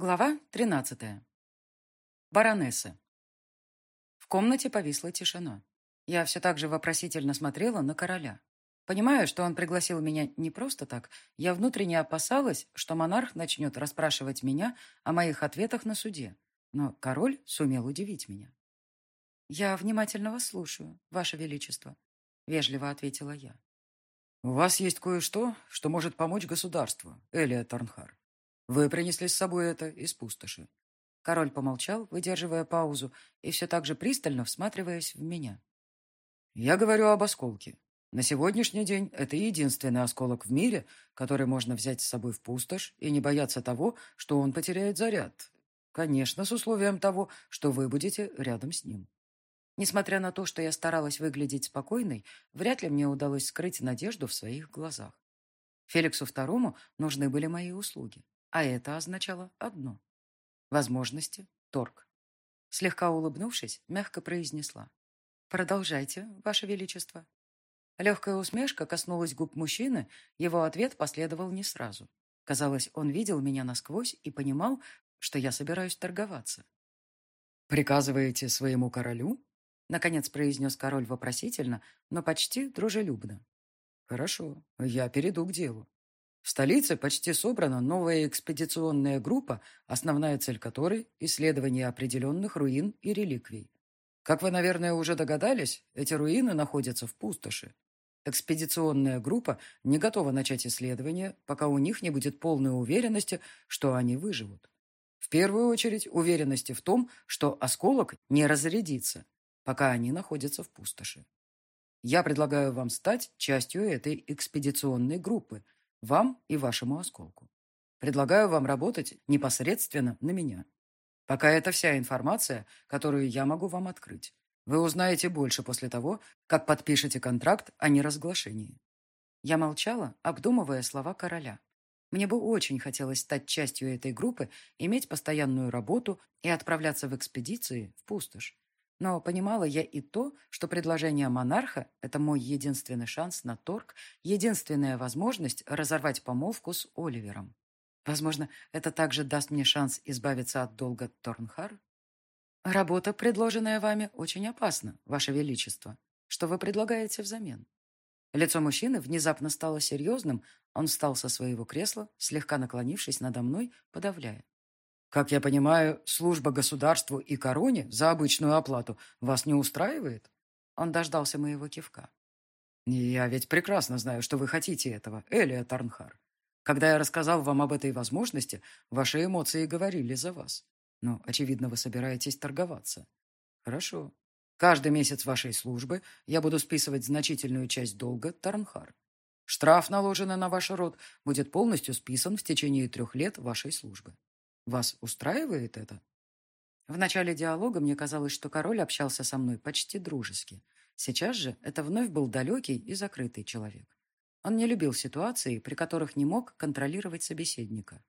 Глава 13. Баронесса. В комнате повисла тишина. Я все так же вопросительно смотрела на короля. Понимая, что он пригласил меня не просто так, я внутренне опасалась, что монарх начнет расспрашивать меня о моих ответах на суде. Но король сумел удивить меня. «Я внимательно вас слушаю, ваше величество», — вежливо ответила я. «У вас есть кое-что, что может помочь государству, Элия Тарнхар. Вы принесли с собой это из пустоши. Король помолчал, выдерживая паузу и все так же пристально всматриваясь в меня. Я говорю об осколке. На сегодняшний день это единственный осколок в мире, который можно взять с собой в пустошь и не бояться того, что он потеряет заряд. Конечно, с условием того, что вы будете рядом с ним. Несмотря на то, что я старалась выглядеть спокойной, вряд ли мне удалось скрыть надежду в своих глазах. Феликсу II нужны были мои услуги. А это означало одно — возможности, торг. Слегка улыбнувшись, мягко произнесла. «Продолжайте, Ваше Величество». Легкая усмешка коснулась губ мужчины, его ответ последовал не сразу. Казалось, он видел меня насквозь и понимал, что я собираюсь торговаться. «Приказываете своему королю?» Наконец произнес король вопросительно, но почти дружелюбно. «Хорошо, я перейду к делу. В столице почти собрана новая экспедиционная группа, основная цель которой – исследование определенных руин и реликвий. Как вы, наверное, уже догадались, эти руины находятся в пустоши. Экспедиционная группа не готова начать исследование, пока у них не будет полной уверенности, что они выживут. В первую очередь уверенности в том, что осколок не разрядится, пока они находятся в пустоши. Я предлагаю вам стать частью этой экспедиционной группы – вам и вашему осколку. Предлагаю вам работать непосредственно на меня. Пока это вся информация, которую я могу вам открыть. Вы узнаете больше после того, как подпишете контракт о неразглашении. Я молчала, обдумывая слова короля. Мне бы очень хотелось стать частью этой группы, иметь постоянную работу и отправляться в экспедиции в пустошь. Но понимала я и то, что предложение монарха – это мой единственный шанс на торг, единственная возможность разорвать помолвку с Оливером. Возможно, это также даст мне шанс избавиться от долга Торнхар? Работа, предложенная вами, очень опасна, Ваше Величество. Что вы предлагаете взамен? Лицо мужчины внезапно стало серьезным, он встал со своего кресла, слегка наклонившись надо мной, подавляя. Как я понимаю, служба государству и короне за обычную оплату вас не устраивает? Он дождался моего кивка. Я ведь прекрасно знаю, что вы хотите этого, Элия Тарнхар. Когда я рассказал вам об этой возможности, ваши эмоции говорили за вас. Но, очевидно, вы собираетесь торговаться. Хорошо. Каждый месяц вашей службы я буду списывать значительную часть долга Тарнхар. Штраф, наложенный на ваш род, будет полностью списан в течение трех лет вашей службы. Вас устраивает это? В начале диалога мне казалось, что король общался со мной почти дружески. Сейчас же это вновь был далекий и закрытый человек. Он не любил ситуации, при которых не мог контролировать собеседника.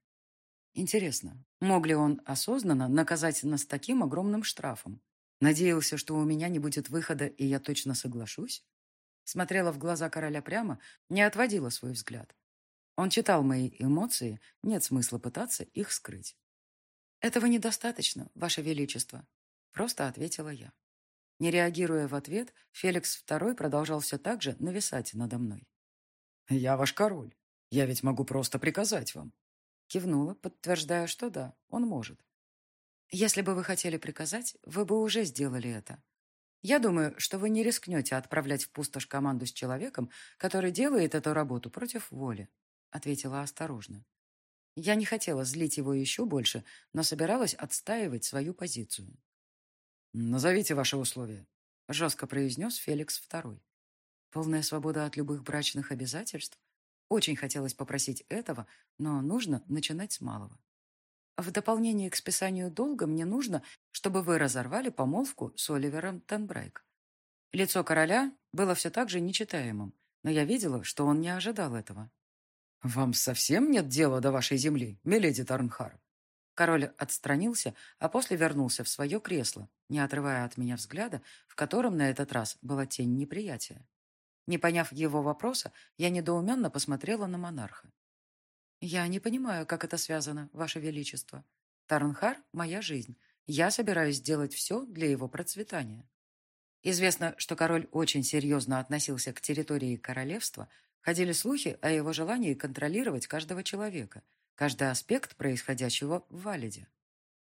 Интересно, мог ли он осознанно наказать нас таким огромным штрафом? Надеялся, что у меня не будет выхода, и я точно соглашусь? Смотрела в глаза короля прямо, не отводила свой взгляд. Он читал мои эмоции, нет смысла пытаться их скрыть. «Этого недостаточно, Ваше Величество», — просто ответила я. Не реагируя в ответ, Феликс II продолжал все так же нависать надо мной. «Я ваш король. Я ведь могу просто приказать вам». Кивнула, подтверждая, что да, он может. «Если бы вы хотели приказать, вы бы уже сделали это. Я думаю, что вы не рискнете отправлять в пустошь команду с человеком, который делает эту работу против воли», — ответила осторожно. Я не хотела злить его еще больше, но собиралась отстаивать свою позицию. «Назовите ваши условия», — жестко произнес Феликс II. «Полная свобода от любых брачных обязательств? Очень хотелось попросить этого, но нужно начинать с малого. В дополнение к списанию долга мне нужно, чтобы вы разорвали помолвку с Оливером Тенбрейк». Лицо короля было все так же нечитаемым, но я видела, что он не ожидал этого. «Вам совсем нет дела до вашей земли, миледи Тарнхар?» Король отстранился, а после вернулся в свое кресло, не отрывая от меня взгляда, в котором на этот раз была тень неприятия. Не поняв его вопроса, я недоуменно посмотрела на монарха. «Я не понимаю, как это связано, Ваше Величество». Тарнхар – моя жизнь. Я собираюсь сделать все для его процветания. Известно, что король очень серьезно относился к территории королевства, ходили слухи о его желании контролировать каждого человека, каждый аспект происходящего в Валиде.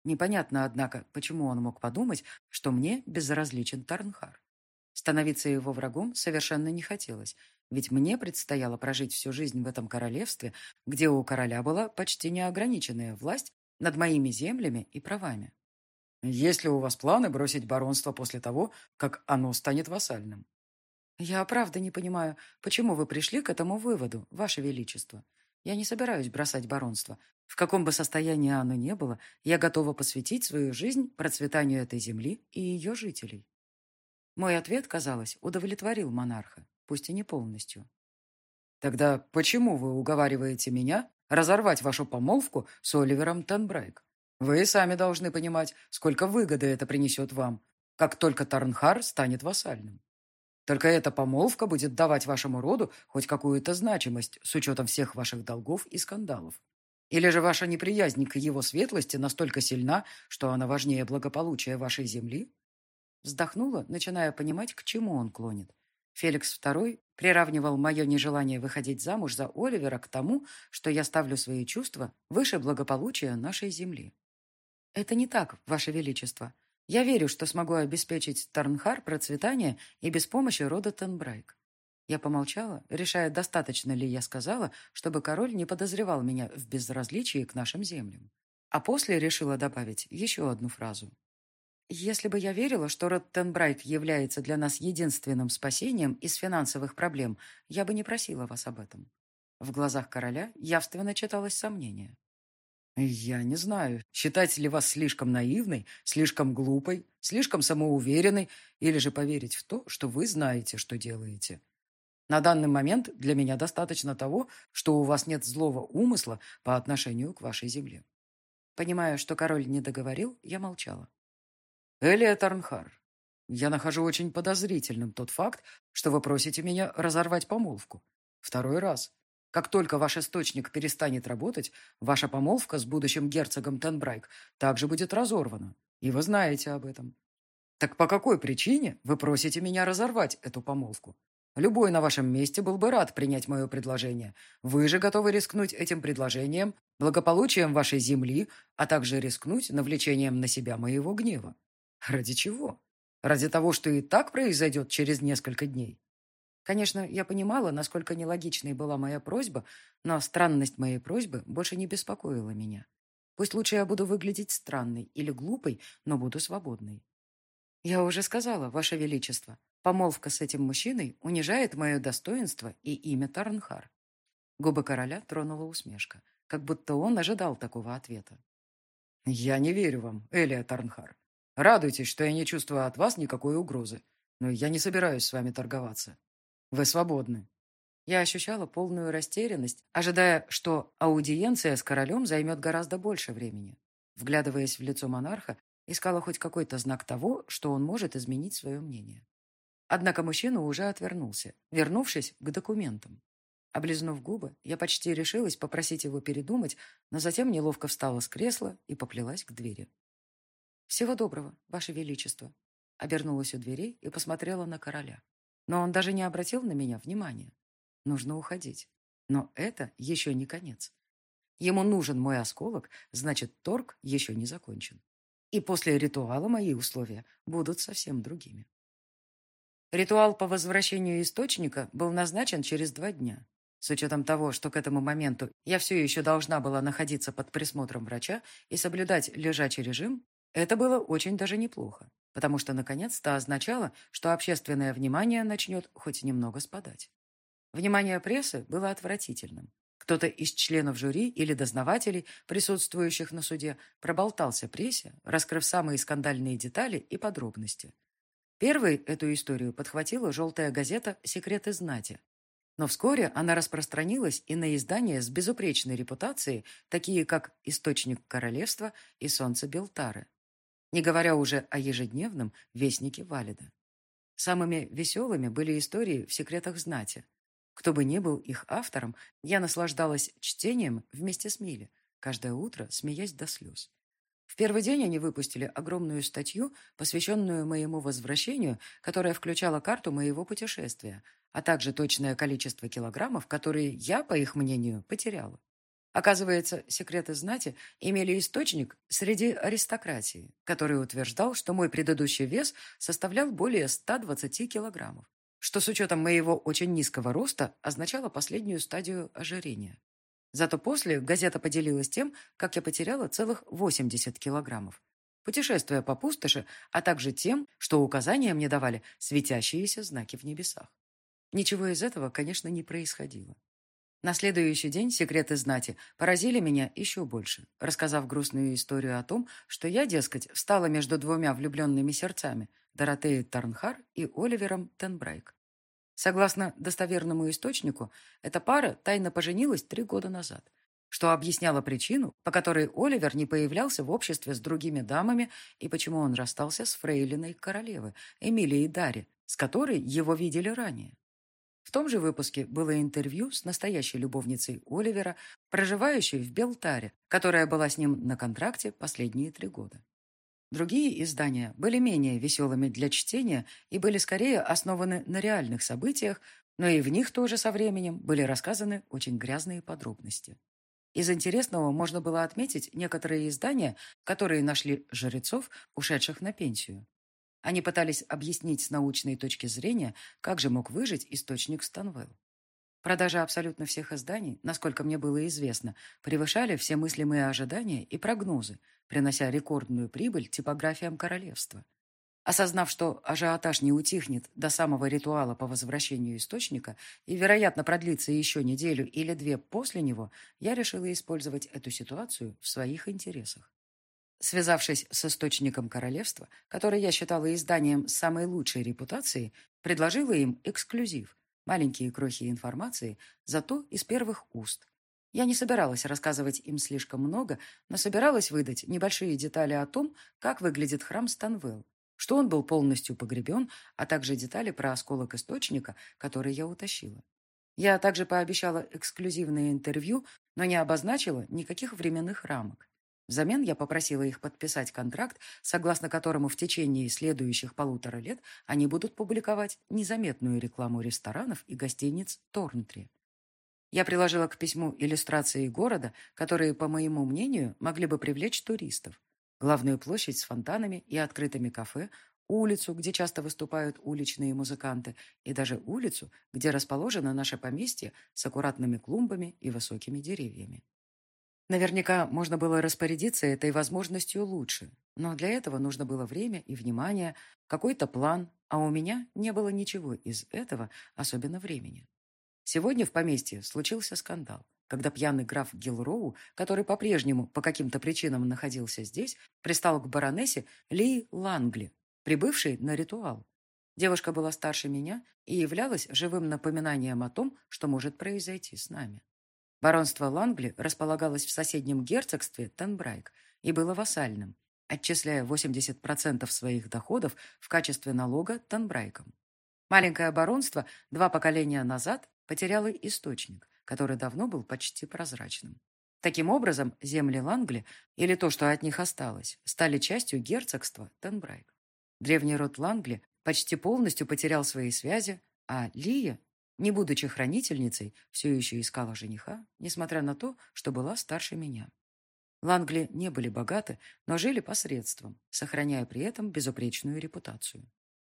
Непонятно, однако, почему он мог подумать, что мне безразличен Тарнхар. Становиться его врагом совершенно не хотелось, ведь мне предстояло прожить всю жизнь в этом королевстве, где у короля была почти неограниченная власть над моими землями и правами. Есть ли у вас планы бросить баронство после того, как оно станет вассальным? Я правда не понимаю, почему вы пришли к этому выводу, ваше величество. Я не собираюсь бросать баронство. В каком бы состоянии оно ни было, я готова посвятить свою жизнь процветанию этой земли и ее жителей. Мой ответ, казалось, удовлетворил монарха, пусть и не полностью. Тогда почему вы уговариваете меня разорвать вашу помолвку с Оливером Тенбрейк? Вы сами должны понимать, сколько выгоды это принесет вам, как только Тарнхар станет вассальным. Только эта помолвка будет давать вашему роду хоть какую-то значимость с учетом всех ваших долгов и скандалов. Или же ваша неприязнь к его светлости настолько сильна, что она важнее благополучия вашей земли? Вздохнула, начиная понимать, к чему он клонит. Феликс II приравнивал мое нежелание выходить замуж за Оливера к тому, что я ставлю свои чувства выше благополучия нашей земли. Это не так, Ваше Величество. Я верю, что смогу обеспечить Тарнхар процветание и без помощи рода Тенбрайк. Я помолчала, решая, достаточно ли я сказала, чтобы король не подозревал меня в безразличии к нашим землям. А после решила добавить еще одну фразу. Если бы я верила, что род Тенбрайк является для нас единственным спасением из финансовых проблем, я бы не просила вас об этом. В глазах короля явственно читалось сомнение. «Я не знаю, считать ли вас слишком наивной, слишком глупой, слишком самоуверенной, или же поверить в то, что вы знаете, что делаете. На данный момент для меня достаточно того, что у вас нет злого умысла по отношению к вашей земле». Понимая, что король не договорил, я молчала. «Элия Тарнхар, я нахожу очень подозрительным тот факт, что вы просите меня разорвать помолвку. Второй раз. Как только ваш источник перестанет работать, ваша помолвка с будущим герцогом Тенбрайк также будет разорвана. И вы знаете об этом. Так по какой причине вы просите меня разорвать эту помолвку? Любой на вашем месте был бы рад принять мое предложение. Вы же готовы рискнуть этим предложением, благополучием вашей земли, а также рискнуть навлечением на себя моего гнева. Ради чего? Ради того, что и так произойдет через несколько дней. Конечно, я понимала, насколько нелогичной была моя просьба, но странность моей просьбы больше не беспокоила меня. Пусть лучше я буду выглядеть странной или глупой, но буду свободной. Я уже сказала, Ваше Величество, помолвка с этим мужчиной унижает мое достоинство и имя Тарнхар. Губы короля тронула усмешка, как будто он ожидал такого ответа. «Я не верю вам, Элия Тарнхар. Радуйтесь, что я не чувствую от вас никакой угрозы, но я не собираюсь с вами торговаться. Вы свободны». Я ощущала полную растерянность, ожидая, что аудиенция с королем займет гораздо больше времени. Вглядываясь в лицо монарха, искала хоть какой-то знак того, что он может изменить свое мнение. Однако мужчина уже отвернулся, вернувшись к документам. Облизнув губы, я почти решилась попросить его передумать, но затем неловко встала с кресла и поплелась к двери. «Всего доброго, Ваше Величество!» Обернулась у дверей и посмотрела на короля. Но он даже не обратил на меня внимания. Нужно уходить. Но это еще не конец. Ему нужен мой осколок, значит, торг еще не закончен. И после ритуала мои условия будут совсем другими. Ритуал по возвращению источника был назначен через два дня. С учетом того, что к этому моменту я все еще должна была находиться под присмотром врача и соблюдать лежачий режим, это было очень даже неплохо потому что наконец-то означало, что общественное внимание начнет хоть немного спадать. Внимание прессы было отвратительным. Кто-то из членов жюри или дознавателей, присутствующих на суде, проболтался прессе, раскрыв самые скандальные детали и подробности. Первой эту историю подхватила желтая газета «Секреты знати». Но вскоре она распространилась и на издания с безупречной репутацией, такие как «Источник королевства» и «Солнце Белтары» не говоря уже о ежедневном вестнике Валида. Самыми веселыми были истории в секретах знати. Кто бы ни был их автором, я наслаждалась чтением вместе с Милли, каждое утро смеясь до слез. В первый день они выпустили огромную статью, посвященную моему возвращению, которая включала карту моего путешествия, а также точное количество килограммов, которые я, по их мнению, потеряла. Оказывается, секреты знати имели источник среди аристократии, который утверждал, что мой предыдущий вес составлял более 120 килограммов, что с учетом моего очень низкого роста означало последнюю стадию ожирения. Зато после газета поделилась тем, как я потеряла целых 80 килограммов, путешествуя по пустоши, а также тем, что указания мне давали светящиеся знаки в небесах. Ничего из этого, конечно, не происходило. На следующий день секреты знати поразили меня еще больше, рассказав грустную историю о том, что я, дескать, встала между двумя влюбленными сердцами – Доротеей Тарнхар и Оливером Тенбрейк. Согласно достоверному источнику, эта пара тайно поженилась три года назад, что объясняло причину, по которой Оливер не появлялся в обществе с другими дамами и почему он расстался с фрейлиной королевы Эмилией Дарри, с которой его видели ранее. В том же выпуске было интервью с настоящей любовницей Оливера, проживающей в Белтаре, которая была с ним на контракте последние три года. Другие издания были менее веселыми для чтения и были скорее основаны на реальных событиях, но и в них тоже со временем были рассказаны очень грязные подробности. Из интересного можно было отметить некоторые издания, которые нашли жрецов, ушедших на пенсию. Они пытались объяснить с научной точки зрения, как же мог выжить источник Станвелл. Продажи абсолютно всех изданий, насколько мне было известно, превышали все мыслимые ожидания и прогнозы, принося рекордную прибыль типографиям королевства. Осознав, что ажиотаж не утихнет до самого ритуала по возвращению источника и, вероятно, продлится еще неделю или две после него, я решила использовать эту ситуацию в своих интересах. Связавшись с источником королевства, который я считала изданием с самой лучшей репутацией, предложила им эксклюзив, маленькие крохи информации, зато из первых уст. Я не собиралась рассказывать им слишком много, но собиралась выдать небольшие детали о том, как выглядит храм Станвелл, что он был полностью погребен, а также детали про осколок источника, который я утащила. Я также пообещала эксклюзивное интервью, но не обозначила никаких временных рамок. Взамен я попросила их подписать контракт, согласно которому в течение следующих полутора лет они будут публиковать незаметную рекламу ресторанов и гостиниц Торнтри. Я приложила к письму иллюстрации города, которые, по моему мнению, могли бы привлечь туристов. Главную площадь с фонтанами и открытыми кафе, улицу, где часто выступают уличные музыканты, и даже улицу, где расположено наше поместье с аккуратными клумбами и высокими деревьями. Наверняка можно было распорядиться этой возможностью лучше, но для этого нужно было время и внимание, какой-то план, а у меня не было ничего из этого, особенно времени. Сегодня в поместье случился скандал, когда пьяный граф Гилроу, который по-прежнему по каким-то причинам находился здесь, пристал к баронессе Ли Лангли, прибывшей на ритуал. Девушка была старше меня и являлась живым напоминанием о том, что может произойти с нами. Баронство Лангли располагалось в соседнем герцогстве Тенбрайк и было вассальным, отчисляя 80% своих доходов в качестве налога Тенбрайкам. Маленькое баронство два поколения назад потеряло источник, который давно был почти прозрачным. Таким образом, земли Лангли, или то, что от них осталось, стали частью герцогства Тенбрайк. Древний род Лангли почти полностью потерял свои связи, а Лия не будучи хранительницей, все еще искала жениха, несмотря на то, что была старше меня. Лангли не были богаты, но жили посредством, сохраняя при этом безупречную репутацию.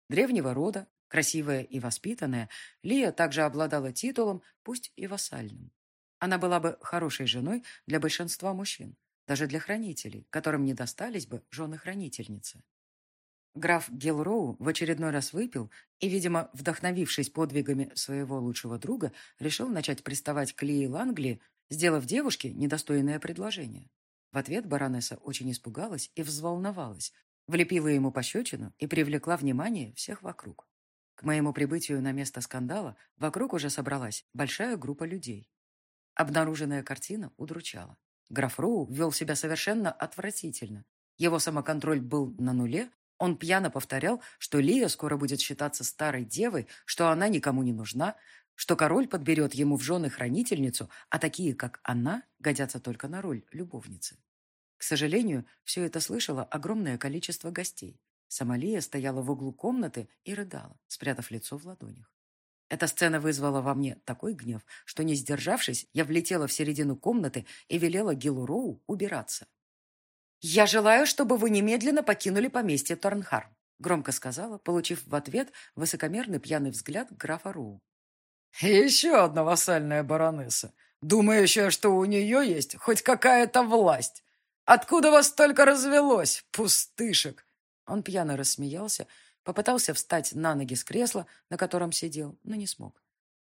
Древнего рода, красивая и воспитанная, Лия также обладала титулом, пусть и вассальным. Она была бы хорошей женой для большинства мужчин, даже для хранителей, которым не достались бы жены-хранительницы. Граф Гелроу в очередной раз выпил и, видимо, вдохновившись подвигами своего лучшего друга, решил начать приставать к Лии Лангли, сделав девушке недостойное предложение. В ответ баронесса очень испугалась и взволновалась, влепила ему пощечину и привлекла внимание всех вокруг. К моему прибытию на место скандала вокруг уже собралась большая группа людей. Обнаруженная картина удручала. Граф Роу вел себя совершенно отвратительно. Его самоконтроль был на нуле, он пьяно повторял, что Лия скоро будет считаться старой девой, что она никому не нужна, что король подберет ему в жены хранительницу, а такие, как она, годятся только на роль любовницы. К сожалению, все это слышало огромное количество гостей. Самалия стояла в углу комнаты и рыдала, спрятав лицо в ладонях. Эта сцена вызвала во мне такой гнев, что, не сдержавшись, я влетела в середину комнаты и велела Гилу Роу убираться. «Я желаю, чтобы вы немедленно покинули поместье Торнхарм», громко сказала, получив в ответ высокомерный пьяный взгляд графа Роу. «Еще одна вассальная баронесса, думающая, что у нее есть хоть какая-то власть. Откуда вас столько развелось, пустышек?» Он пьяно рассмеялся, Попытался встать на ноги с кресла, на котором сидел, но не смог.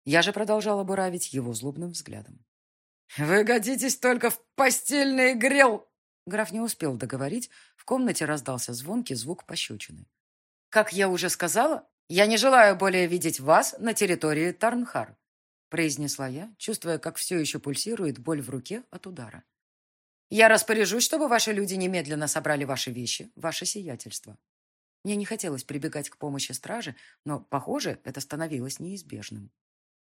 Я же продолжала буравить его злобным взглядом. «Вы годитесь только в постельный грел!» Граф не успел договорить, в комнате раздался звонкий звук пощечины. «Как я уже сказала, я не желаю более видеть вас на территории Тарнхар», произнесла я, чувствуя, как все еще пульсирует боль в руке от удара. «Я распоряжусь, чтобы ваши люди немедленно собрали ваши вещи, ваше сиятельство. Мне не хотелось прибегать к помощи стражи, но, похоже, это становилось неизбежным.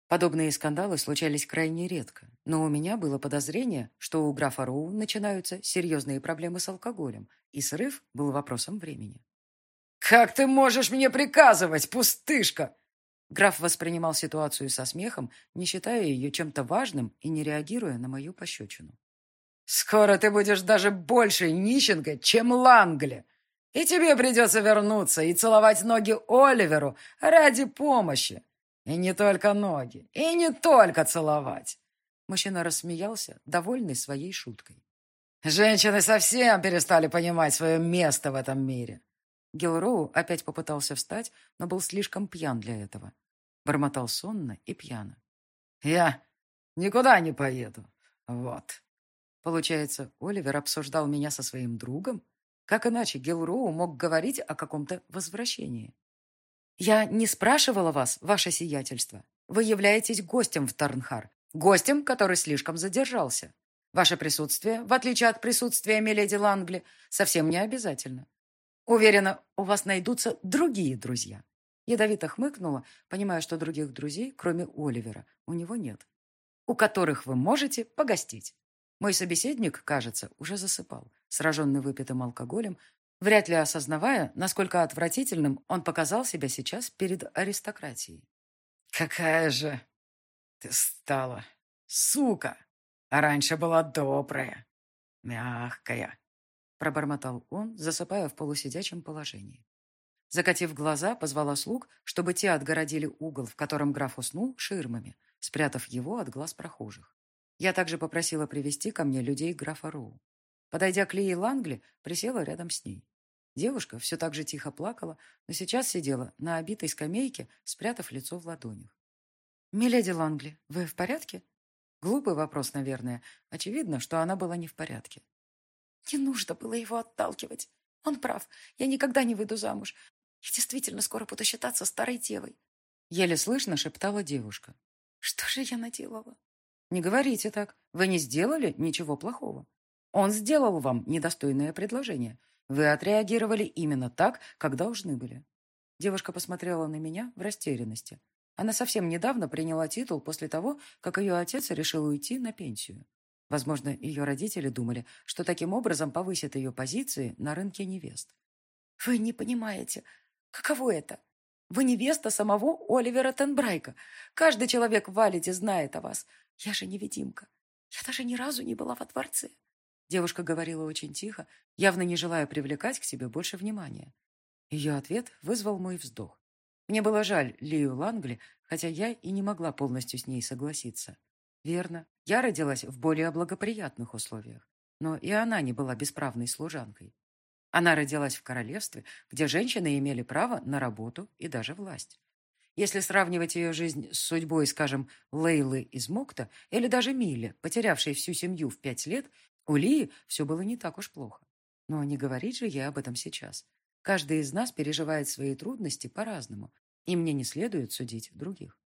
Подобные скандалы случались крайне редко, но у меня было подозрение, что у графа Роу начинаются серьезные проблемы с алкоголем, и срыв был вопросом времени. «Как ты можешь мне приказывать, пустышка?» Граф воспринимал ситуацию со смехом, не считая ее чем-то важным и не реагируя на мою пощечину. «Скоро ты будешь даже больше нищенкой, чем Лангли!» И тебе придется вернуться и целовать ноги Оливеру ради помощи. И не только ноги, и не только целовать. Мужчина рассмеялся, довольный своей шуткой. Женщины совсем перестали понимать свое место в этом мире. Гилроу опять попытался встать, но был слишком пьян для этого. Бормотал сонно и пьяно. «Я никуда не поеду. Вот». Получается, Оливер обсуждал меня со своим другом? Как иначе Гелроу мог говорить о каком-то возвращении? «Я не спрашивала вас, ваше сиятельство. Вы являетесь гостем в Тарнхар, гостем, который слишком задержался. Ваше присутствие, в отличие от присутствия Миледи Лангли, совсем не обязательно. Уверена, у вас найдутся другие друзья». Ядовито хмыкнула, понимая, что других друзей, кроме Оливера, у него нет. «У которых вы можете погостить». Мой собеседник, кажется, уже засыпал, сраженный выпитым алкоголем, вряд ли осознавая, насколько отвратительным он показал себя сейчас перед аристократией. «Какая же ты стала, сука! А раньше была добрая, мягкая!» пробормотал он, засыпая в полусидячем положении. Закатив глаза, позвала слуг, чтобы те отгородили угол, в котором граф уснул, ширмами, спрятав его от глаз прохожих. Я также попросила привести ко мне людей графа Роу. Подойдя к Лии Лангли, присела рядом с ней. Девушка все так же тихо плакала, но сейчас сидела на обитой скамейке, спрятав лицо в ладонях. «Миледи Лангли, вы в порядке?» Глупый вопрос, наверное. Очевидно, что она была не в порядке. «Не нужно было его отталкивать. Он прав. Я никогда не выйду замуж. Я действительно скоро буду считаться старой девой». Еле слышно шептала девушка. «Что же я наделала?» «Не говорите так. Вы не сделали ничего плохого. Он сделал вам недостойное предложение. Вы отреагировали именно так, как должны были». Девушка посмотрела на меня в растерянности. Она совсем недавно приняла титул после того, как ее отец решил уйти на пенсию. Возможно, ее родители думали, что таким образом повысят ее позиции на рынке невест. «Вы не понимаете, каково это? Вы невеста самого Оливера Тенбрайка. Каждый человек в Валите знает о вас. Я же невидимка. Я даже ни разу не была во дворце. Девушка говорила очень тихо, явно не желая привлекать к себе больше внимания. Ее ответ вызвал мой вздох. Мне было жаль Лию Лангли, хотя я и не могла полностью с ней согласиться. Верно, я родилась в более благоприятных условиях, но и она не была бесправной служанкой. Она родилась в королевстве, где женщины имели право на работу и даже власть. Если сравнивать ее жизнь с судьбой, скажем, Лейлы из Мокта или даже Мили, потерявшей всю семью в пять лет, у Лии все было не так уж плохо. Но не говорить же я об этом сейчас. Каждый из нас переживает свои трудности по-разному, и мне не следует судить других.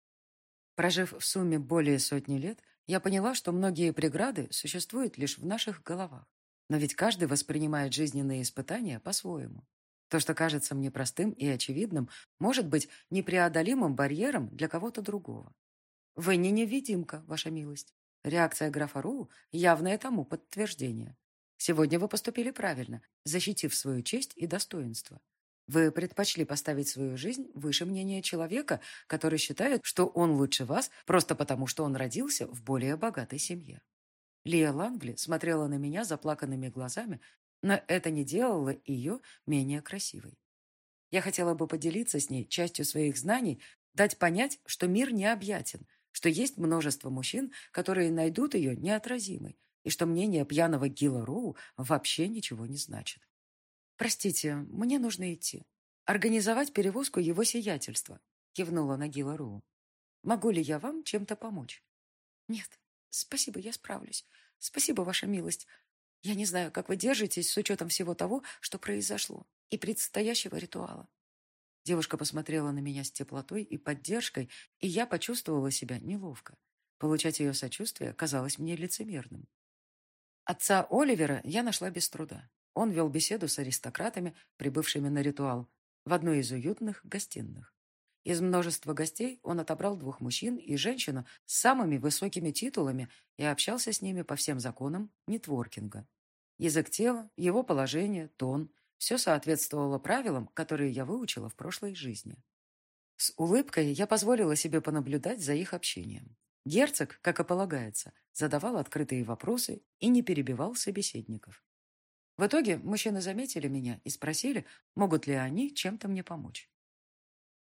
Прожив в сумме более сотни лет, я поняла, что многие преграды существуют лишь в наших головах. Но ведь каждый воспринимает жизненные испытания по-своему. То, что кажется мне простым и очевидным, может быть непреодолимым барьером для кого-то другого. Вы не невидимка, ваша милость. Реакция графа Ру – явное тому подтверждение. Сегодня вы поступили правильно, защитив свою честь и достоинство. Вы предпочли поставить свою жизнь выше мнения человека, который считает, что он лучше вас просто потому, что он родился в более богатой семье. Лия Лангли смотрела на меня заплаканными глазами, но это не делало ее менее красивой. Я хотела бы поделиться с ней частью своих знаний, дать понять, что мир необъятен, что есть множество мужчин, которые найдут ее неотразимой, и что мнение пьяного Гила Роу вообще ничего не значит. «Простите, мне нужно идти. Организовать перевозку его сиятельства», — кивнула на Гила Роу. «Могу ли я вам чем-то помочь?» «Нет, спасибо, я справлюсь. Спасибо, ваша милость. Я не знаю, как вы держитесь с учетом всего того, что произошло, и предстоящего ритуала. Девушка посмотрела на меня с теплотой и поддержкой, и я почувствовала себя неловко. Получать ее сочувствие казалось мне лицемерным. Отца Оливера я нашла без труда. Он вел беседу с аристократами, прибывшими на ритуал, в одной из уютных гостиных. Из множества гостей он отобрал двух мужчин и женщину с самыми высокими титулами и общался с ними по всем законам нетворкинга. Язык тела, его положение, тон – все соответствовало правилам, которые я выучила в прошлой жизни. С улыбкой я позволила себе понаблюдать за их общением. Герцог, как и полагается, задавал открытые вопросы и не перебивал собеседников. В итоге мужчины заметили меня и спросили, могут ли они чем-то мне помочь.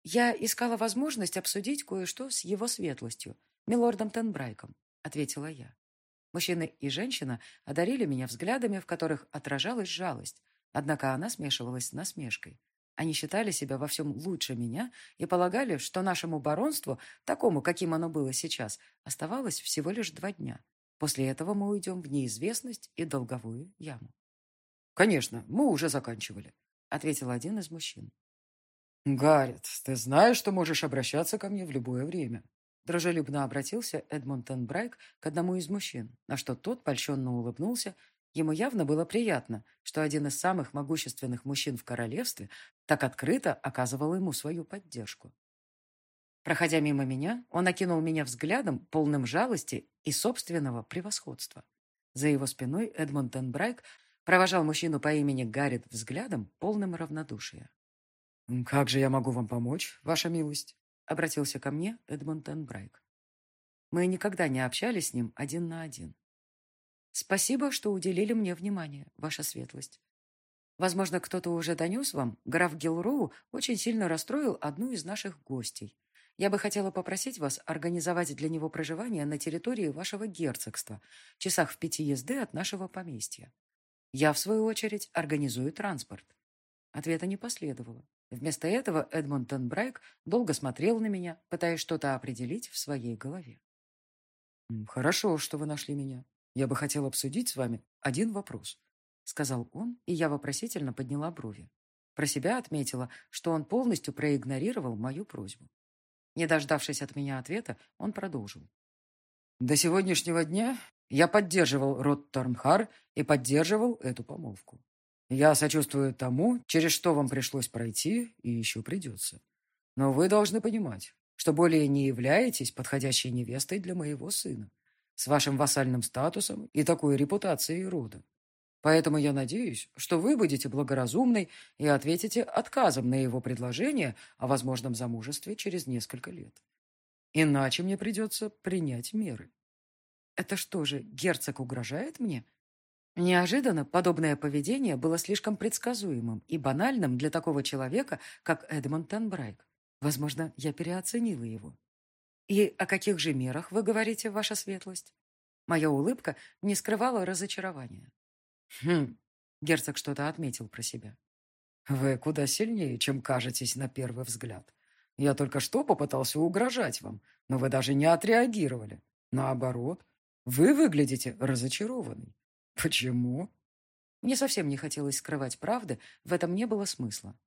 «Я искала возможность обсудить кое-что с его светлостью, милордом Тенбрайком», — ответила я. Мужчины и женщина одарили меня взглядами, в которых отражалась жалость, однако она смешивалась с насмешкой. Они считали себя во всем лучше меня и полагали, что нашему баронству, такому, каким оно было сейчас, оставалось всего лишь два дня. После этого мы уйдем в неизвестность и долговую яму. «Конечно, мы уже заканчивали», — ответил один из мужчин. «Гаррет, ты знаешь, что можешь обращаться ко мне в любое время?» Дружелюбно обратился Эдмонтон Брайк к одному из мужчин, на что тот польщенно улыбнулся. Ему явно было приятно, что один из самых могущественных мужчин в королевстве так открыто оказывал ему свою поддержку. Проходя мимо меня, он окинул меня взглядом, полным жалости и собственного превосходства. За его спиной Эдмонтон Брайк провожал мужчину по имени Гаррет взглядом, полным равнодушия. «Как же я могу вам помочь, ваша милость?» — обратился ко мне Эдмонтон Брайк. Мы никогда не общались с ним один на один. «Спасибо, что уделили мне внимание, ваша светлость. Возможно, кто-то уже донес вам, граф Гилроу очень сильно расстроил одну из наших гостей. Я бы хотела попросить вас организовать для него проживание на территории вашего герцогства, часах в пяти езды от нашего поместья. Я, в свою очередь, организую транспорт». Ответа не последовало. Вместо этого Эдмонтон Брайк долго смотрел на меня, пытаясь что-то определить в своей голове. «Хорошо, что вы нашли меня. Я бы хотел обсудить с вами один вопрос», — сказал он, и я вопросительно подняла брови. Про себя отметила, что он полностью проигнорировал мою просьбу. Не дождавшись от меня ответа, он продолжил. «До сегодняшнего дня я поддерживал род Торнхар и поддерживал эту помолвку. Я сочувствую тому, через что вам пришлось пройти и еще придется. Но вы должны понимать, что более не являетесь подходящей невестой для моего сына, с вашим вассальным статусом и такой репутацией рода. Поэтому я надеюсь, что вы будете благоразумной и ответите отказом на его предложение о возможном замужестве через несколько лет. Иначе мне придется принять меры. Это что же, герцог угрожает мне? Неожиданно подобное поведение было слишком предсказуемым и банальным для такого человека, как Эдмонд Тенбрайк. Возможно, я переоценила его. «И о каких же мерах вы говорите, ваша светлость?» Моя улыбка не скрывала разочарования. «Хм», — герцог что-то отметил про себя. «Вы куда сильнее, чем кажетесь на первый взгляд. Я только что попытался угрожать вам, но вы даже не отреагировали. Наоборот, вы выглядите разочарованной. Почему? Мне совсем не хотелось скрывать правды, в этом не было смысла.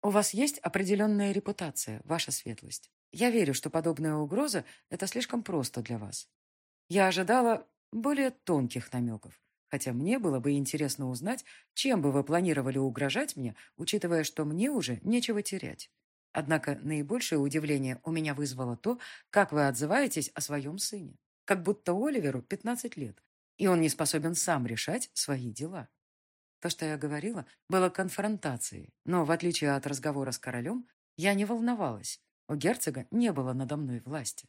У вас есть определенная репутация, ваша светлость. Я верю, что подобная угроза – это слишком просто для вас. Я ожидала более тонких намеков, хотя мне было бы интересно узнать, чем бы вы планировали угрожать мне, учитывая, что мне уже нечего терять. Однако наибольшее удивление у меня вызвало то, как вы отзываетесь о своем сыне. Как будто Оливеру 15 лет, и он не способен сам решать свои дела. То, что я говорила, было конфронтацией, но, в отличие от разговора с королем, я не волновалась. У герцога не было надо мной власти.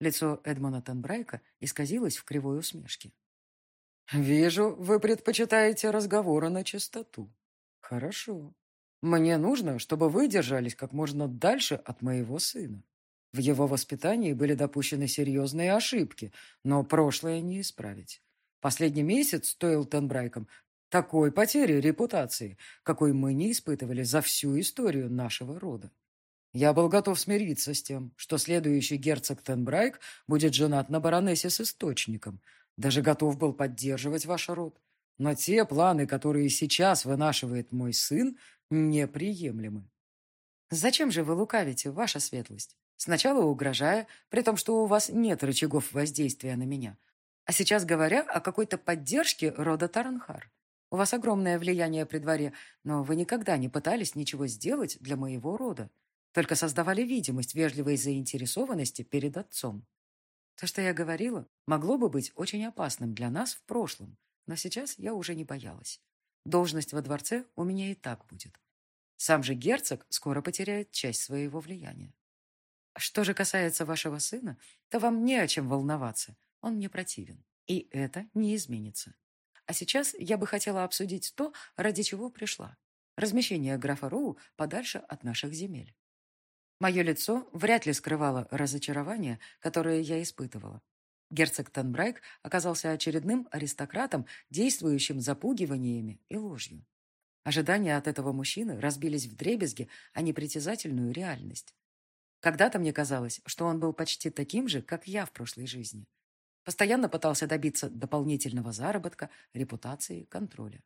Лицо Эдмона Тенбрайка исказилось в кривой усмешке. «Вижу, вы предпочитаете разговоры на чистоту. Хорошо. Мне нужно, чтобы вы держались как можно дальше от моего сына. В его воспитании были допущены серьезные ошибки, но прошлое не исправить. Последний месяц стоил Тенбрайкам такой потери репутации, какой мы не испытывали за всю историю нашего рода. Я был готов смириться с тем, что следующий герцог Тенбрайк будет женат на баронессе с источником. Даже готов был поддерживать ваш род. Но те планы, которые сейчас вынашивает мой сын, неприемлемы. Зачем же вы лукавите, ваша светлость? Сначала угрожая, при том, что у вас нет рычагов воздействия на меня. А сейчас говоря о какой-то поддержке рода Таранхар. У вас огромное влияние при дворе, но вы никогда не пытались ничего сделать для моего рода. Только создавали видимость вежливой заинтересованности перед отцом. То, что я говорила, могло бы быть очень опасным для нас в прошлом, но сейчас я уже не боялась. Должность во дворце у меня и так будет. Сам же герцог скоро потеряет часть своего влияния. Что же касается вашего сына, то вам не о чем волноваться. Он мне противен. И это не изменится. А сейчас я бы хотела обсудить то, ради чего пришла. Размещение графа Роу подальше от наших земель. Мое лицо вряд ли скрывало разочарование, которое я испытывала. Герцог Танбрайк оказался очередным аристократом, действующим запугиваниями и ложью. Ожидания от этого мужчины разбились в дребезги, а не притязательную реальность. Когда-то мне казалось, что он был почти таким же, как я в прошлой жизни. Постоянно пытался добиться дополнительного заработка, репутации, контроля.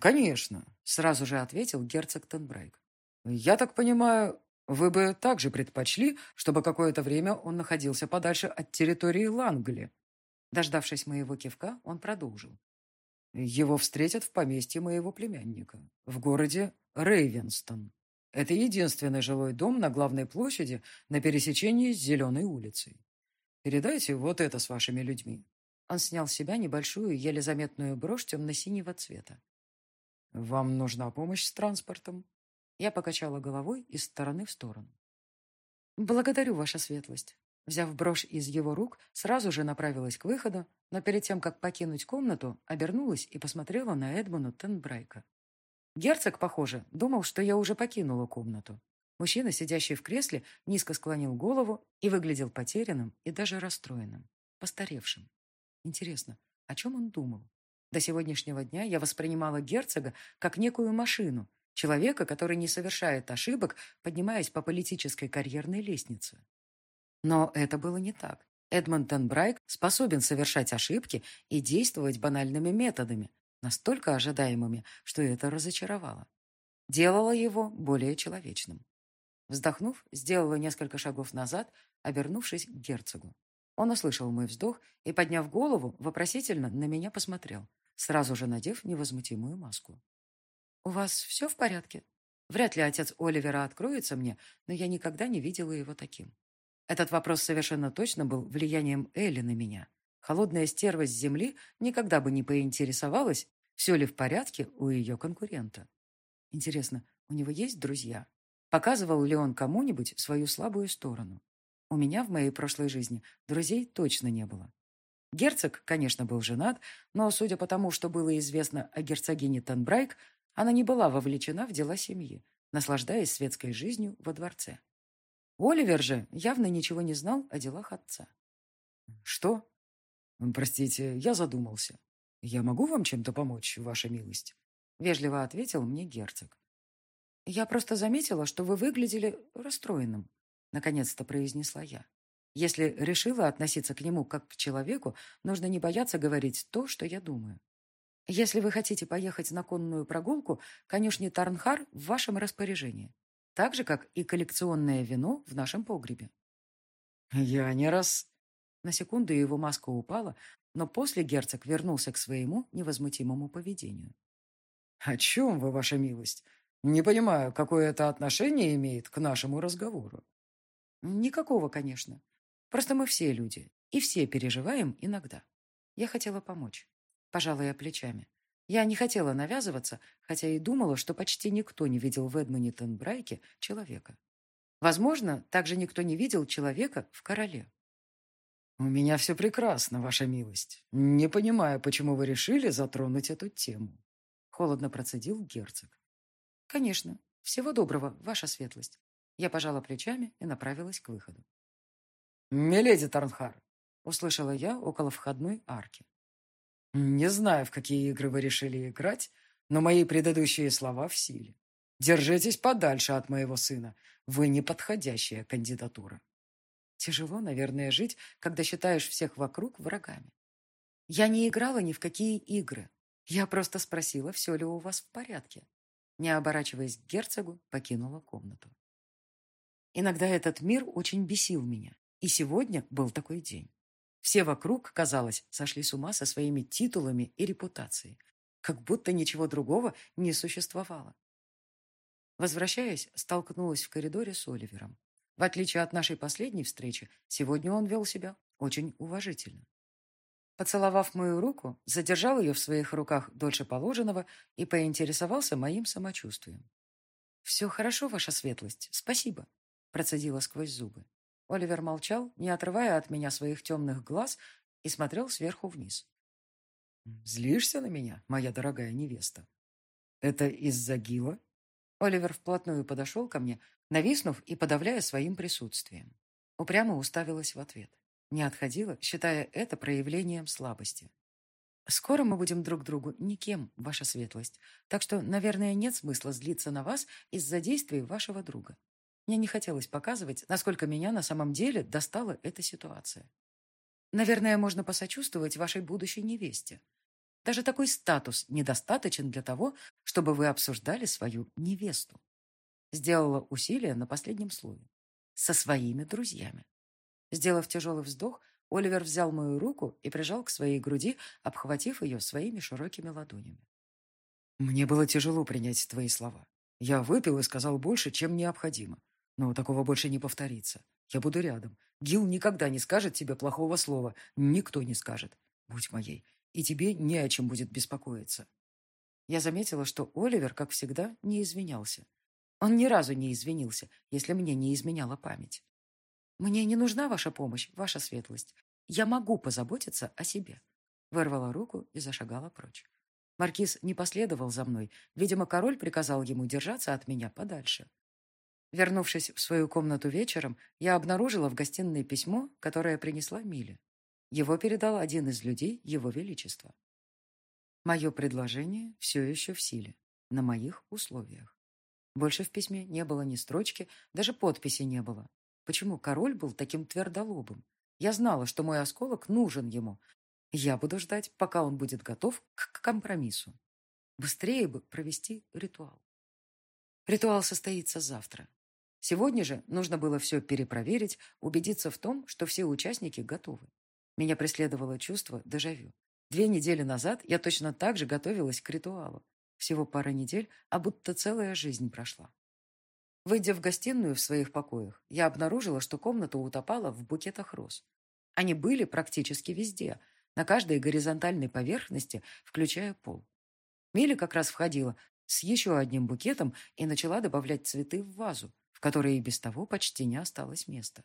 «Конечно», — сразу же ответил герцог Тенбрейк. «Я так понимаю, вы бы также предпочли, чтобы какое-то время он находился подальше от территории Лангли?» Дождавшись моего кивка, он продолжил. «Его встретят в поместье моего племянника, в городе Рейвенстон. Это единственный жилой дом на главной площади на пересечении с Зеленой улицей. Передайте вот это с вашими людьми». Он снял с себя небольшую, еле заметную брошь темно-синего цвета. «Вам нужна помощь с транспортом?» Я покачала головой из стороны в сторону. «Благодарю, ваша светлость». Взяв брошь из его рук, сразу же направилась к выходу, но перед тем, как покинуть комнату, обернулась и посмотрела на Эдмуну Тенбрайка. Герцог, похоже, думал, что я уже покинула комнату. Мужчина, сидящий в кресле, низко склонил голову и выглядел потерянным и даже расстроенным, постаревшим. Интересно, о чем он думал? До сегодняшнего дня я воспринимала герцога как некую машину, человека, который не совершает ошибок, поднимаясь по политической карьерной лестнице. Но это было не так. Эдмонтон Брайк способен совершать ошибки и действовать банальными методами, настолько ожидаемыми, что это разочаровало. Делало его более человечным. Вздохнув, сделала несколько шагов назад, обернувшись к герцогу. Он услышал мой вздох и, подняв голову, вопросительно на меня посмотрел, сразу же надев невозмутимую маску. «У вас все в порядке?» Вряд ли отец Оливера откроется мне, но я никогда не видела его таким. Этот вопрос совершенно точно был влиянием Элли на меня. Холодная стерва с земли никогда бы не поинтересовалась, все ли в порядке у ее конкурента. Интересно, у него есть друзья? Показывал ли он кому-нибудь свою слабую сторону? У меня в моей прошлой жизни друзей точно не было. Герцог, конечно, был женат, но, судя по тому, что было известно о герцогине Танбрайк, она не была вовлечена в дела семьи, наслаждаясь светской жизнью во дворце. Оливер же явно ничего не знал о делах отца. «Что?» «Простите, я задумался. Я могу вам чем-то помочь, ваша милость?» Вежливо ответил мне герцог. «Я просто заметила, что вы выглядели расстроенным», — наконец-то произнесла я. «Если решила относиться к нему как к человеку, нужно не бояться говорить то, что я думаю. Если вы хотите поехать на конную прогулку, конюшни Тарнхар в вашем распоряжении, так же, как и коллекционное вино в нашем погребе». «Я не раз...» На секунду его маска упала, но после герцог вернулся к своему невозмутимому поведению. «О чем вы, ваша милость? Не понимаю, какое это отношение имеет к нашему разговору. Никакого, конечно. Просто мы все люди, и все переживаем иногда. Я хотела помочь. Пожала я плечами. Я не хотела навязываться, хотя и думала, что почти никто не видел в Эдмоне Тенбрайке человека. Возможно, также никто не видел человека в короле. «У меня все прекрасно, ваша милость. Не понимаю, почему вы решили затронуть эту тему», — холодно процедил герцог. «Конечно. Всего доброго, ваша светлость». Я пожала плечами и направилась к выходу. «Миледи Тарнхар», — услышала я около входной арки. «Не знаю, в какие игры вы решили играть, но мои предыдущие слова в силе. Держитесь подальше от моего сына. Вы неподходящая кандидатура». Тяжело, наверное, жить, когда считаешь всех вокруг врагами. Я не играла ни в какие игры. Я просто спросила, все ли у вас в порядке. Не оборачиваясь к герцогу, покинула комнату. Иногда этот мир очень бесил меня. И сегодня был такой день. Все вокруг, казалось, сошли с ума со своими титулами и репутацией. Как будто ничего другого не существовало. Возвращаясь, столкнулась в коридоре с Оливером. В отличие от нашей последней встречи, сегодня он вел себя очень уважительно. Поцеловав мою руку, задержал ее в своих руках дольше положенного и поинтересовался моим самочувствием. «Все хорошо, ваша светлость, спасибо», – процедила сквозь зубы. Оливер молчал, не отрывая от меня своих темных глаз, и смотрел сверху вниз. «Злишься на меня, моя дорогая невеста? Это из-за Гила?» Оливер вплотную подошел ко мне, нависнув и подавляя своим присутствием. Упрямо уставилась в ответ. Не отходила, считая это проявлением слабости. «Скоро мы будем друг другу никем, ваша светлость, так что, наверное, нет смысла злиться на вас из-за действий вашего друга. Мне не хотелось показывать, насколько меня на самом деле достала эта ситуация. Наверное, можно посочувствовать вашей будущей невесте. Даже такой статус недостаточен для того, чтобы вы обсуждали свою невесту. Сделала усилие на последнем слове. Со своими друзьями. Сделав тяжелый вздох, Оливер взял мою руку и прижал к своей груди, обхватив ее своими широкими ладонями. «Мне было тяжело принять твои слова. Я выпил и сказал больше, чем необходимо. Но такого больше не повторится. Я буду рядом. Гил никогда не скажет тебе плохого слова. Никто не скажет. Будь моей. И тебе не о чем будет беспокоиться. Я заметила, что Оливер, как всегда, не извинялся. Он ни разу не извинился, если мне не изменяла память. «Мне не нужна ваша помощь, ваша светлость. Я могу позаботиться о себе». Вырвала руку и зашагала прочь. Маркиз не последовал за мной. Видимо, король приказал ему держаться от меня подальше. Вернувшись в свою комнату вечером, я обнаружила в гостиной письмо, которое принесла Миле. Его передал один из людей Его Величества. Мое предложение все еще в силе, на моих условиях. Больше в письме не было ни строчки, даже подписи не было. Почему король был таким твердолобым? Я знала, что мой осколок нужен ему. Я буду ждать, пока он будет готов к компромиссу. Быстрее бы провести ритуал. Ритуал состоится завтра. Сегодня же нужно было все перепроверить, убедиться в том, что все участники готовы. Меня преследовало чувство дежавю. Две недели назад я точно так же готовилась к ритуалу. Всего пара недель, а будто целая жизнь прошла. Выйдя в гостиную в своих покоях, я обнаружила, что комната утопала в букетах роз. Они были практически везде, на каждой горизонтальной поверхности, включая пол. Миля как раз входила с еще одним букетом и начала добавлять цветы в вазу, которой и без того почти не осталось места.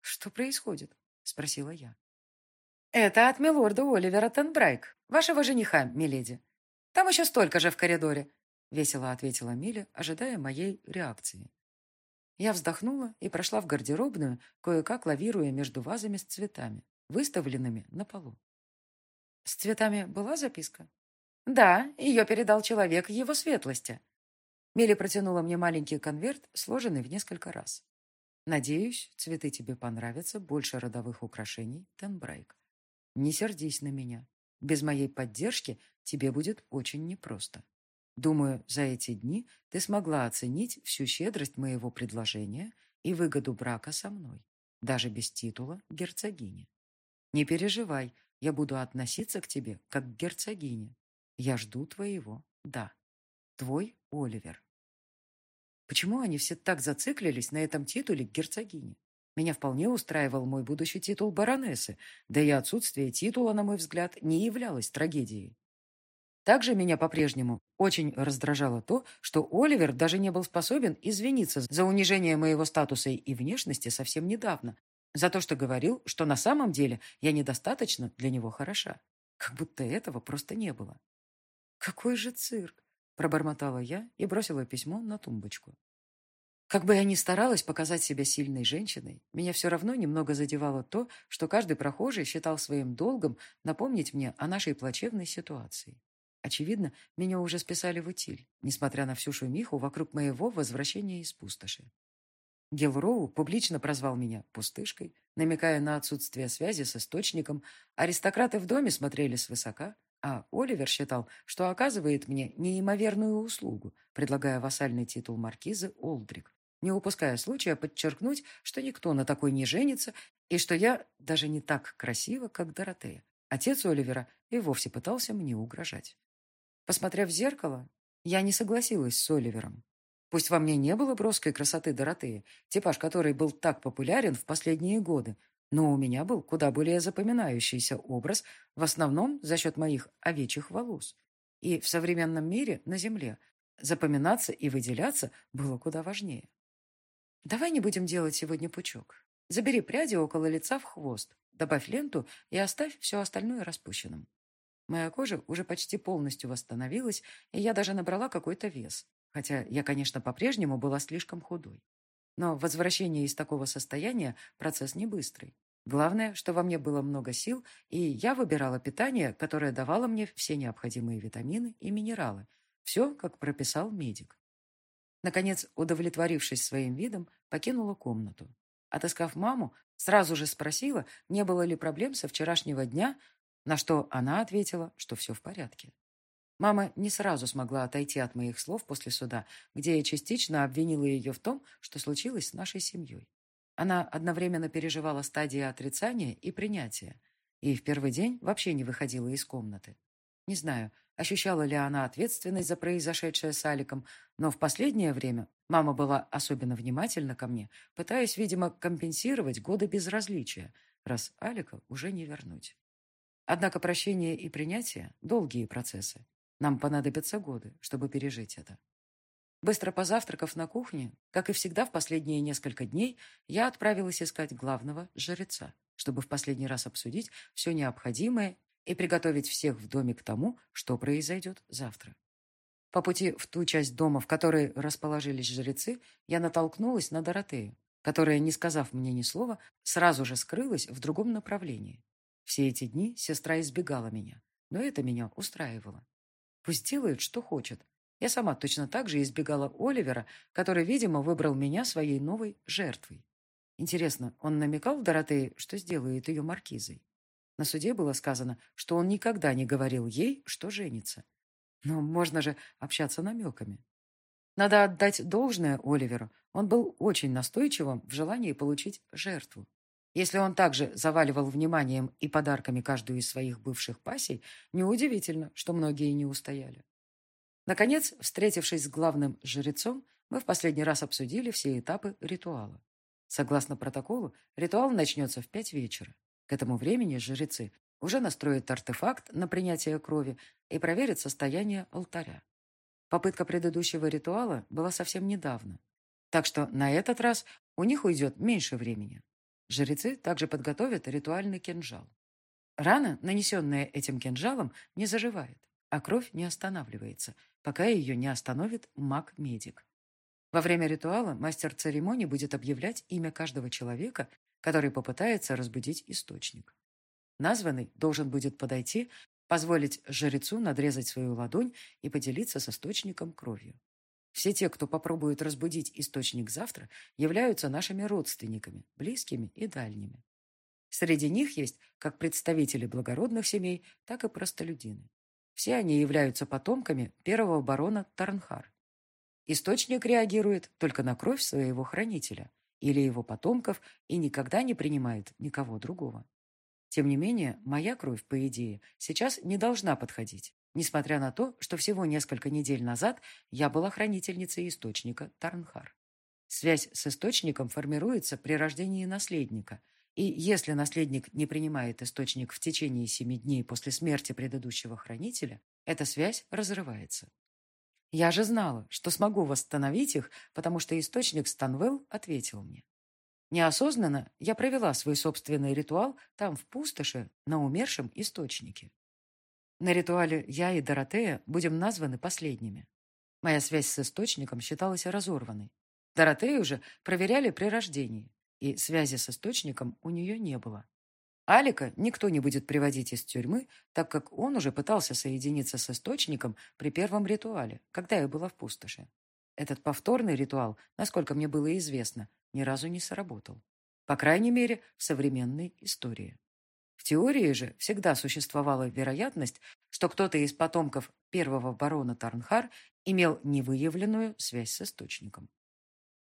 «Что происходит?» — спросила я. «Это от милорда Оливера Тенбрайк, вашего жениха, миледи. Там еще столько же в коридоре», — весело ответила Миля, ожидая моей реакции. Я вздохнула и прошла в гардеробную, кое-как лавируя между вазами с цветами, выставленными на полу. «С цветами была записка?» «Да, ее передал человек его светлости», Мели протянула мне маленький конверт, сложенный в несколько раз. Надеюсь, цветы тебе понравятся больше родовых украшений Тенбрайк. Не сердись на меня. Без моей поддержки тебе будет очень непросто. Думаю, за эти дни ты смогла оценить всю щедрость моего предложения и выгоду брака со мной, даже без титула герцогини. Не переживай, я буду относиться к тебе как к герцогине. Я жду твоего «да». Твой Оливер. Почему они все так зациклились на этом титуле герцогини? Меня вполне устраивал мой будущий титул баронессы, да и отсутствие титула, на мой взгляд, не являлось трагедией. Также меня по-прежнему очень раздражало то, что Оливер даже не был способен извиниться за унижение моего статуса и внешности совсем недавно, за то, что говорил, что на самом деле я недостаточно для него хороша. Как будто этого просто не было. «Какой же цирк!» – пробормотала я и бросила письмо на тумбочку. Как бы я ни старалась показать себя сильной женщиной, меня все равно немного задевало то, что каждый прохожий считал своим долгом напомнить мне о нашей плачевной ситуации. Очевидно, меня уже списали в утиль, несмотря на всю шумиху вокруг моего возвращения из пустоши. Гелроу публично прозвал меня пустышкой, намекая на отсутствие связи с источником. Аристократы в доме смотрели свысока, а Оливер считал, что оказывает мне неимоверную услугу, предлагая вассальный титул маркизы Олдрик не упуская случая подчеркнуть, что никто на такой не женится и что я даже не так красива, как Доротея. Отец Оливера и вовсе пытался мне угрожать. Посмотрев в зеркало, я не согласилась с Оливером. Пусть во мне не было броской красоты Доротеи, типаж который был так популярен в последние годы, но у меня был куда более запоминающийся образ, в основном за счет моих овечьих волос. И в современном мире на Земле запоминаться и выделяться было куда важнее. Давай не будем делать сегодня пучок. Забери пряди около лица в хвост, добавь ленту и оставь все остальное распущенным. Моя кожа уже почти полностью восстановилась, и я даже набрала какой-то вес, хотя я, конечно, по-прежнему была слишком худой. Но возвращение из такого состояния – процесс не быстрый. Главное, что во мне было много сил, и я выбирала питание, которое давало мне все необходимые витамины и минералы. Все, как прописал медик. Наконец, удовлетворившись своим видом, покинула комнату. Отыскав маму, сразу же спросила, не было ли проблем со вчерашнего дня, на что она ответила, что все в порядке. Мама не сразу смогла отойти от моих слов после суда, где я частично обвинила ее в том, что случилось с нашей семьей. Она одновременно переживала стадии отрицания и принятия, и в первый день вообще не выходила из комнаты. Не знаю, ощущала ли она ответственность за произошедшее с Аликом, но в последнее время мама была особенно внимательна ко мне, пытаясь, видимо, компенсировать годы безразличия, раз Алика уже не вернуть. Однако прощение и принятие – долгие процессы. Нам понадобятся годы, чтобы пережить это. Быстро позавтракав на кухне, как и всегда в последние несколько дней, я отправилась искать главного жреца, чтобы в последний раз обсудить все необходимое и приготовить всех в доме к тому, что произойдет завтра. По пути в ту часть дома, в которой расположились жрецы, я натолкнулась на Доротею, которая, не сказав мне ни слова, сразу же скрылась в другом направлении. Все эти дни сестра избегала меня, но это меня устраивало. Пусть делает, что хочет. Я сама точно так же избегала Оливера, который, видимо, выбрал меня своей новой жертвой. Интересно, он намекал Доротее, что сделает ее маркизой? На суде было сказано, что он никогда не говорил ей, что женится. Но можно же общаться намеками. Надо отдать должное Оливеру. Он был очень настойчивым в желании получить жертву. Если он также заваливал вниманием и подарками каждую из своих бывших пассий, неудивительно, что многие не устояли. Наконец, встретившись с главным жрецом, мы в последний раз обсудили все этапы ритуала. Согласно протоколу, ритуал начнется в пять вечера. К этому времени жрецы уже настроят артефакт на принятие крови и проверят состояние алтаря. Попытка предыдущего ритуала была совсем недавно, так что на этот раз у них уйдет меньше времени. Жрецы также подготовят ритуальный кинжал. Рана, нанесенная этим кинжалом, не заживает, а кровь не останавливается, пока ее не остановит маг-медик. Во время ритуала мастер церемонии будет объявлять имя каждого человека который попытается разбудить источник. Названный должен будет подойти, позволить жрецу надрезать свою ладонь и поделиться с источником кровью. Все те, кто попробует разбудить источник завтра, являются нашими родственниками, близкими и дальними. Среди них есть как представители благородных семей, так и простолюдины. Все они являются потомками первого барона Тарнхар. Источник реагирует только на кровь своего хранителя, или его потомков и никогда не принимает никого другого. Тем не менее, моя кровь, по идее, сейчас не должна подходить, несмотря на то, что всего несколько недель назад я была хранительницей источника Тарнхар. Связь с источником формируется при рождении наследника, и если наследник не принимает источник в течение семи дней после смерти предыдущего хранителя, эта связь разрывается. Я же знала, что смогу восстановить их, потому что источник Станвелл ответил мне. Неосознанно я провела свой собственный ритуал там, в пустоши, на умершем источнике. На ритуале я и Доротея будем названы последними. Моя связь с источником считалась разорванной. Доротею уже проверяли при рождении, и связи с источником у нее не было. Алика никто не будет приводить из тюрьмы, так как он уже пытался соединиться с источником при первом ритуале, когда я была в пустоши. Этот повторный ритуал, насколько мне было известно, ни разу не сработал. По крайней мере, в современной истории. Теории же всегда существовала вероятность, что кто-то из потомков первого барона Тарнхар имел невыявленную связь с источником.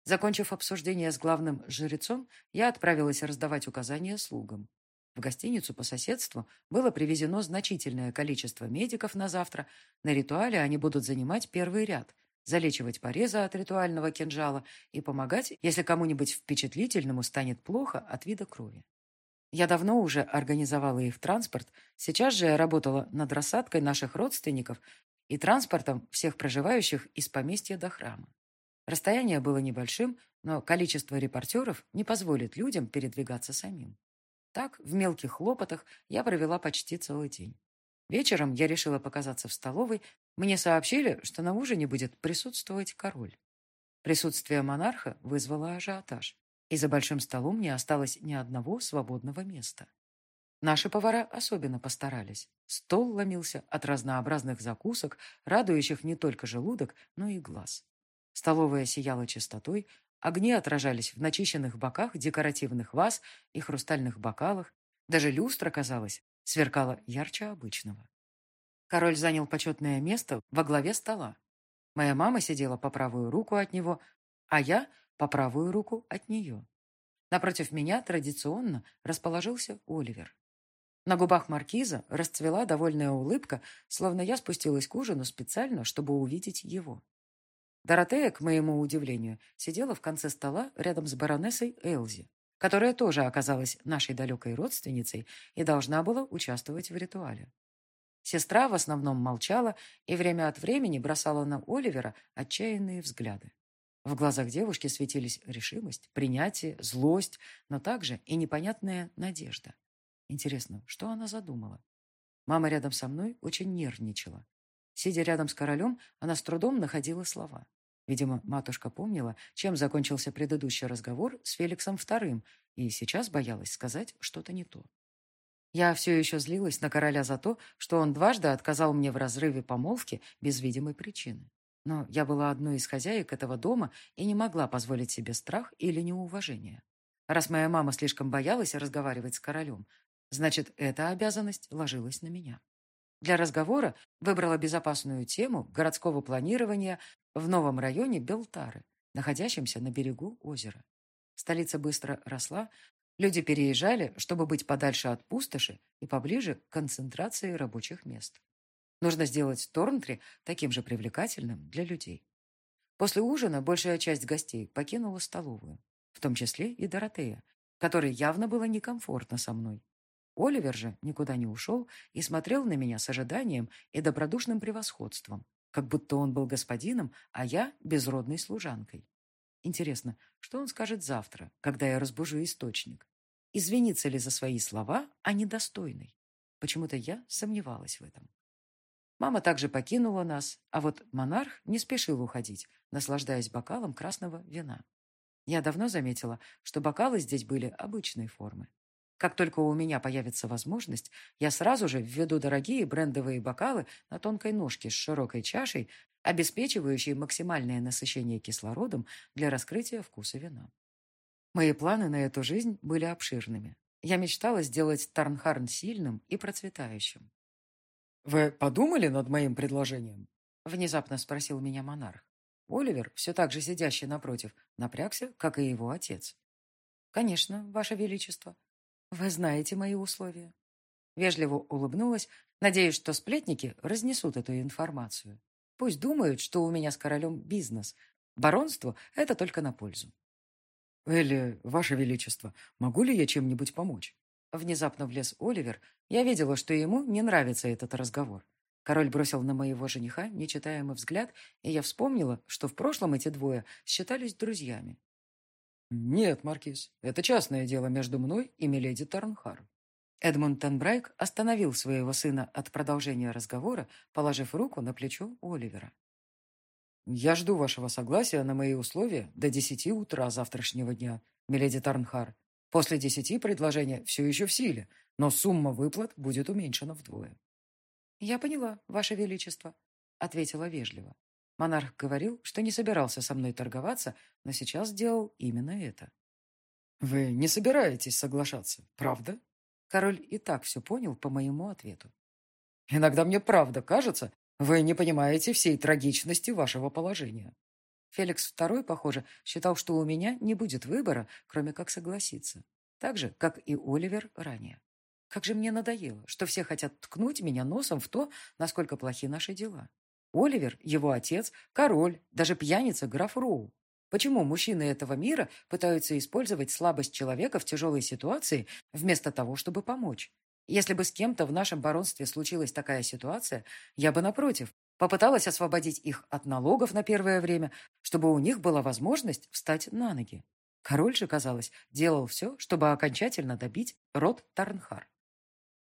Закончив обсуждение с главным жрецом, я отправилась раздавать указания слугам. В гостиницу по соседству было привезено значительное количество медиков на завтра. На ритуале они будут занимать первый ряд, залечивать порезы от ритуального кинжала и помогать, если кому-нибудь впечатлительному станет плохо от вида крови. Я давно уже организовала их транспорт, сейчас же я работала над рассадкой наших родственников и транспортом всех проживающих из поместья до храма. Расстояние было небольшим, но количество репортеров не позволит людям передвигаться самим. Так, в мелких хлопотах я провела почти целый день. Вечером я решила показаться в столовой. Мне сообщили, что на ужине будет присутствовать король. Присутствие монарха вызвало ажиотаж, и за большим столом не осталось ни одного свободного места. Наши повара особенно постарались. Стол ломился от разнообразных закусок, радующих не только желудок, но и глаз. Столовая сияла чистотой, огни отражались в начищенных боках декоративных ваз и хрустальных бокалах. Даже люстра, казалось, сверкала ярче обычного. Король занял почетное место во главе стола. Моя мама сидела по правую руку от него, а я по правую руку от нее. Напротив меня традиционно расположился Оливер. На губах маркиза расцвела довольная улыбка, словно я спустилась к ужину специально, чтобы увидеть его. Доротея, к моему удивлению, сидела в конце стола рядом с баронессой Элзи, которая тоже оказалась нашей далекой родственницей и должна была участвовать в ритуале. Сестра в основном молчала и время от времени бросала на Оливера отчаянные взгляды. В глазах девушки светились решимость, принятие, злость, но также и непонятная надежда. Интересно, что она задумала? Мама рядом со мной очень нервничала. Сидя рядом с королем, она с трудом находила слова. Видимо, матушка помнила, чем закончился предыдущий разговор с Феликсом II, и сейчас боялась сказать что-то не то. Я все еще злилась на короля за то, что он дважды отказал мне в разрыве помолвки без видимой причины. Но я была одной из хозяек этого дома и не могла позволить себе страх или неуважение. Раз моя мама слишком боялась разговаривать с королем, значит, эта обязанность ложилась на меня. Для разговора выбрала безопасную тему городского планирования в новом районе Белтары, находящемся на берегу озера. Столица быстро росла, люди переезжали, чтобы быть подальше от пустоши и поближе к концентрации рабочих мест. Нужно сделать Торнтри таким же привлекательным для людей. После ужина большая часть гостей покинула столовую, в том числе и Доротея, которой явно было некомфортно со мной. Оливер же никуда не ушел и смотрел на меня с ожиданием и добродушным превосходством, как будто он был господином, а я безродной служанкой. Интересно, что он скажет завтра, когда я разбужу источник? Извинится ли за свои слова о недостойной? Почему-то я сомневалась в этом. Мама также покинула нас, а вот монарх не спешил уходить, наслаждаясь бокалом красного вина. Я давно заметила, что бокалы здесь были обычной формы. Как только у меня появится возможность, я сразу же введу дорогие брендовые бокалы на тонкой ножке с широкой чашей, обеспечивающие максимальное насыщение кислородом для раскрытия вкуса вина. Мои планы на эту жизнь были обширными. Я мечтала сделать Тарнхарн сильным и процветающим. «Вы подумали над моим предложением?» — внезапно спросил меня монарх. Оливер, все так же сидящий напротив, напрягся, как и его отец. «Конечно, Ваше Величество», «Вы знаете мои условия». Вежливо улыбнулась, надеясь, что сплетники разнесут эту информацию. Пусть думают, что у меня с королем бизнес, Баронству это только на пользу. «Элли, Ваше Величество, могу ли я чем-нибудь помочь?» Внезапно влез Оливер. Я видела, что ему не нравится этот разговор. Король бросил на моего жениха нечитаемый взгляд, и я вспомнила, что в прошлом эти двое считались друзьями. «Нет, Маркиз, это частное дело между мной и миледи Тарнхар». Эдмунд Тенбрайк остановил своего сына от продолжения разговора, положив руку на плечо Оливера. «Я жду вашего согласия на мои условия до десяти утра завтрашнего дня, миледи Тарнхар. После десяти предложение все еще в силе, но сумма выплат будет уменьшена вдвое». «Я поняла, ваше величество», — ответила вежливо. Монарх говорил, что не собирался со мной торговаться, но сейчас сделал именно это. «Вы не собираетесь соглашаться, правда?» Король и так все понял по моему ответу. «Иногда мне правда кажется, вы не понимаете всей трагичности вашего положения. Феликс II, похоже, считал, что у меня не будет выбора, кроме как согласиться. Так же, как и Оливер ранее. Как же мне надоело, что все хотят ткнуть меня носом в то, насколько плохи наши дела. Оливер, его отец, король, даже пьяница граф Роу. Почему мужчины этого мира пытаются использовать слабость человека в тяжелой ситуации вместо того, чтобы помочь? Если бы с кем-то в нашем баронстве случилась такая ситуация, я бы, напротив, попыталась освободить их от налогов на первое время, чтобы у них была возможность встать на ноги. Король же, казалось, делал все, чтобы окончательно добить род Тарнхар.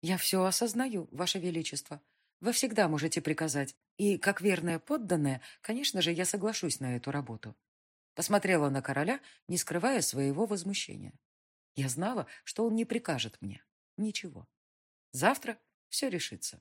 «Я все осознаю, Ваше Величество. Вы всегда можете приказать. И, как верная подданная, конечно же, я соглашусь на эту работу». Посмотрела на короля, не скрывая своего возмущения. Я знала, что он не прикажет мне. Ничего. Завтра все решится.